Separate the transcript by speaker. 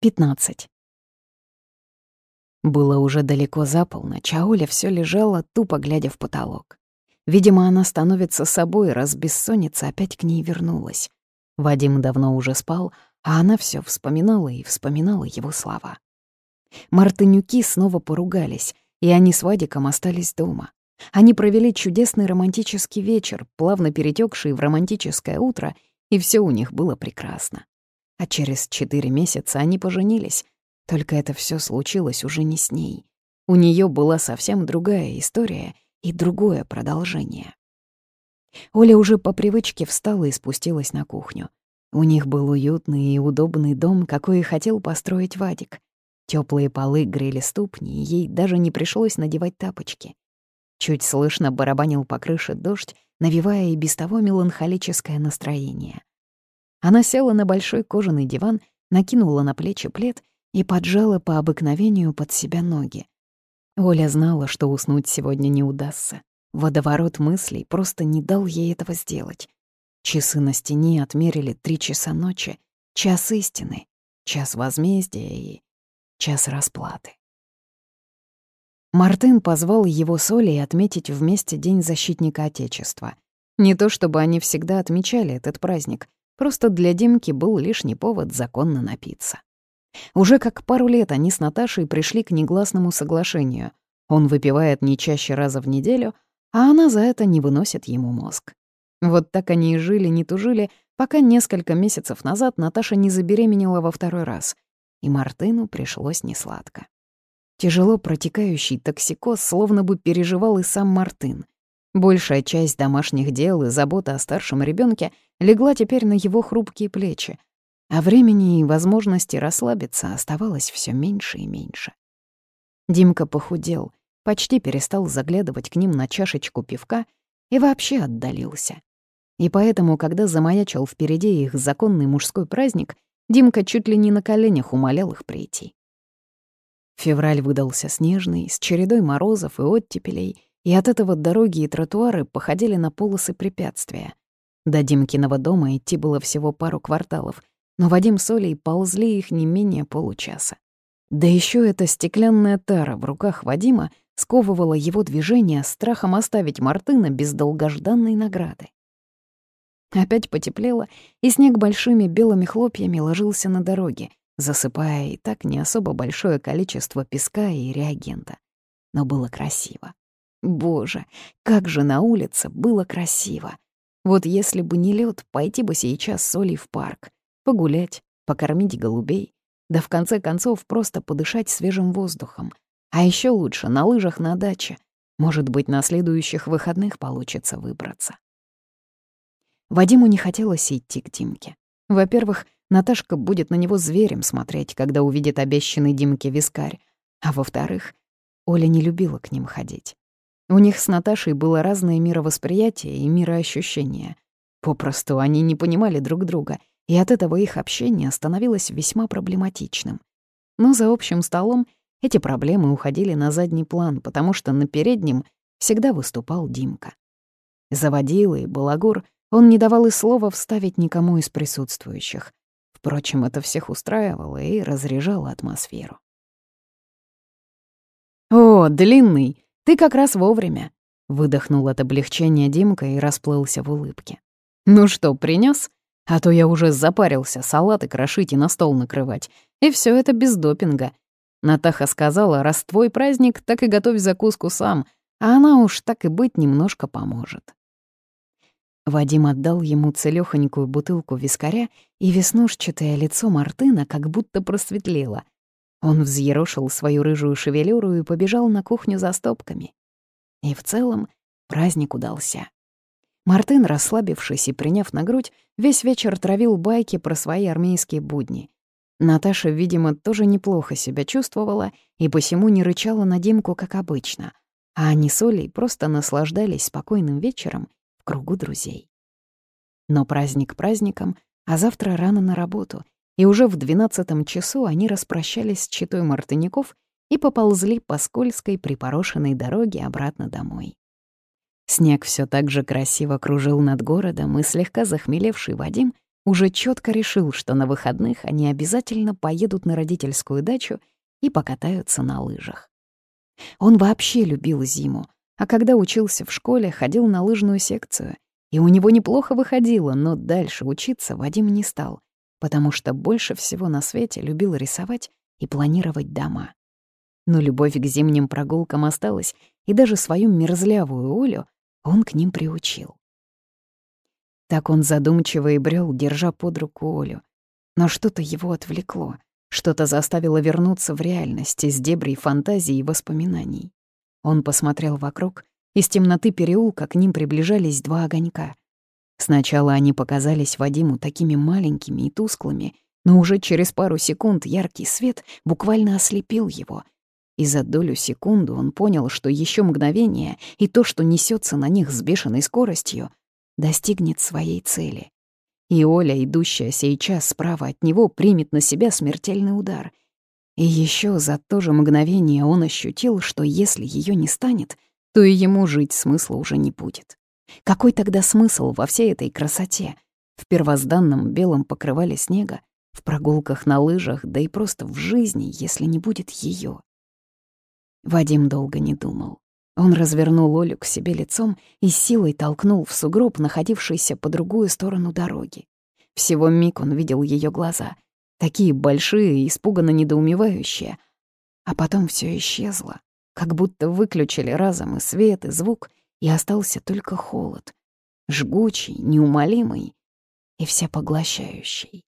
Speaker 1: 15. Было уже далеко за полночь, а Оля всё лежала, тупо глядя в потолок. Видимо, она становится собой, раз бессонница опять к ней вернулась. Вадим давно уже спал, а она всё вспоминала и вспоминала его слова. Мартынюки снова поругались, и они с Вадиком остались дома. Они провели чудесный романтический вечер, плавно перетекший в романтическое утро, и всё у них было прекрасно. А через четыре месяца они поженились. Только это все случилось уже не с ней. У нее была совсем другая история и другое продолжение. Оля уже по привычке встала и спустилась на кухню. У них был уютный и удобный дом, какой и хотел построить Вадик. Теплые полы грели ступни, и ей даже не пришлось надевать тапочки. Чуть слышно барабанил по крыше дождь, навевая и без того меланхолическое настроение. Она села на большой кожаный диван, накинула на плечи плед и поджала по обыкновению под себя ноги. Оля знала, что уснуть сегодня не удастся. Водоворот мыслей просто не дал ей этого сделать. Часы на стене отмерили три часа ночи, час истины, час возмездия и час расплаты. Мартын позвал его с Олей отметить вместе День защитника Отечества. Не то чтобы они всегда отмечали этот праздник, Просто для Димки был лишний повод законно напиться. Уже как пару лет они с Наташей пришли к негласному соглашению. Он выпивает не чаще раза в неделю, а она за это не выносит ему мозг. Вот так они и жили, не тужили, пока несколько месяцев назад Наташа не забеременела во второй раз, и Мартыну пришлось несладко. Тяжело протекающий токсикоз словно бы переживал и сам Мартын — Большая часть домашних дел и забота о старшем ребенке легла теперь на его хрупкие плечи, а времени и возможности расслабиться оставалось все меньше и меньше. Димка похудел, почти перестал заглядывать к ним на чашечку пивка и вообще отдалился. И поэтому, когда замаячил впереди их законный мужской праздник, Димка чуть ли не на коленях умолял их прийти. Февраль выдался снежный, с чередой морозов и оттепелей — и от этого дороги и тротуары походили на полосы препятствия. До Димкиного дома идти было всего пару кварталов, но Вадим с Олей ползли их не менее получаса. Да еще эта стеклянная тара в руках Вадима сковывала его движение страхом оставить Мартына без долгожданной награды. Опять потеплело, и снег большими белыми хлопьями ложился на дороге, засыпая и так не особо большое количество песка и реагента. Но было красиво. Боже, как же на улице было красиво. Вот если бы не лед, пойти бы сейчас с Олей в парк, погулять, покормить голубей, да в конце концов просто подышать свежим воздухом. А еще лучше на лыжах на даче. Может быть, на следующих выходных получится выбраться. Вадиму не хотелось идти к Димке. Во-первых, Наташка будет на него зверем смотреть, когда увидит обещанный Димке вискарь. А во-вторых, Оля не любила к ним ходить. У них с Наташей было разное мировосприятие и мироощущение. Попросту они не понимали друг друга, и от этого их общение становилось весьма проблематичным. Но за общим столом эти проблемы уходили на задний план, потому что на переднем всегда выступал Димка. Заводил и балагур, он не давал и слова вставить никому из присутствующих. Впрочем, это всех устраивало и разряжало атмосферу. «О, длинный!» «Ты как раз вовремя», — выдохнул от облегчения Димка и расплылся в улыбке. «Ну что, принёс? А то я уже запарился салаты крошить и на стол накрывать. И всё это без допинга. Натаха сказала, раз твой праздник, так и готовь закуску сам, а она уж так и быть немножко поможет». Вадим отдал ему целёхонькую бутылку вискаря, и веснушчатое лицо Мартына как будто просветлело — он взъерошил свою рыжую шевелюру и побежал на кухню за стопками. И в целом праздник удался. Мартын, расслабившись и приняв на грудь, весь вечер травил байки про свои армейские будни. Наташа, видимо, тоже неплохо себя чувствовала и посему не рычала на Димку, как обычно, а они с Олей просто наслаждались спокойным вечером в кругу друзей. Но праздник праздником, а завтра рано на работу — и уже в двенадцатом часу они распрощались с читой мартыняков и поползли по скользкой припорошенной дороге обратно домой. Снег все так же красиво кружил над городом, и слегка захмелевший Вадим уже четко решил, что на выходных они обязательно поедут на родительскую дачу и покатаются на лыжах. Он вообще любил зиму, а когда учился в школе, ходил на лыжную секцию. И у него неплохо выходило, но дальше учиться Вадим не стал, потому что больше всего на свете любил рисовать и планировать дома. Но любовь к зимним прогулкам осталась, и даже свою мерзлявую Олю он к ним приучил. Так он задумчиво и брел, держа под руку Олю. Но что-то его отвлекло, что-то заставило вернуться в реальность из дебрей фантазий и воспоминаний. Он посмотрел вокруг, из темноты переулка к ним приближались два огонька. Сначала они показались Вадиму такими маленькими и тусклыми, но уже через пару секунд яркий свет буквально ослепил его. И за долю секунды он понял, что еще мгновение и то, что несется на них с бешеной скоростью, достигнет своей цели. И Оля, идущая сейчас справа от него, примет на себя смертельный удар. И еще за то же мгновение он ощутил, что если ее не станет, то и ему жить смысла уже не будет. Какой тогда смысл во всей этой красоте? В первозданном белом покрывале снега, в прогулках на лыжах, да и просто в жизни, если не будет ее. Вадим долго не думал. Он развернул Олю к себе лицом и силой толкнул в сугроб, находившийся по другую сторону дороги. Всего миг он видел ее глаза, такие большие и испуганно недоумевающие. А потом все исчезло, как будто выключили разом и свет, и звук, и остался только холод, жгучий, неумолимый и всепоглощающий.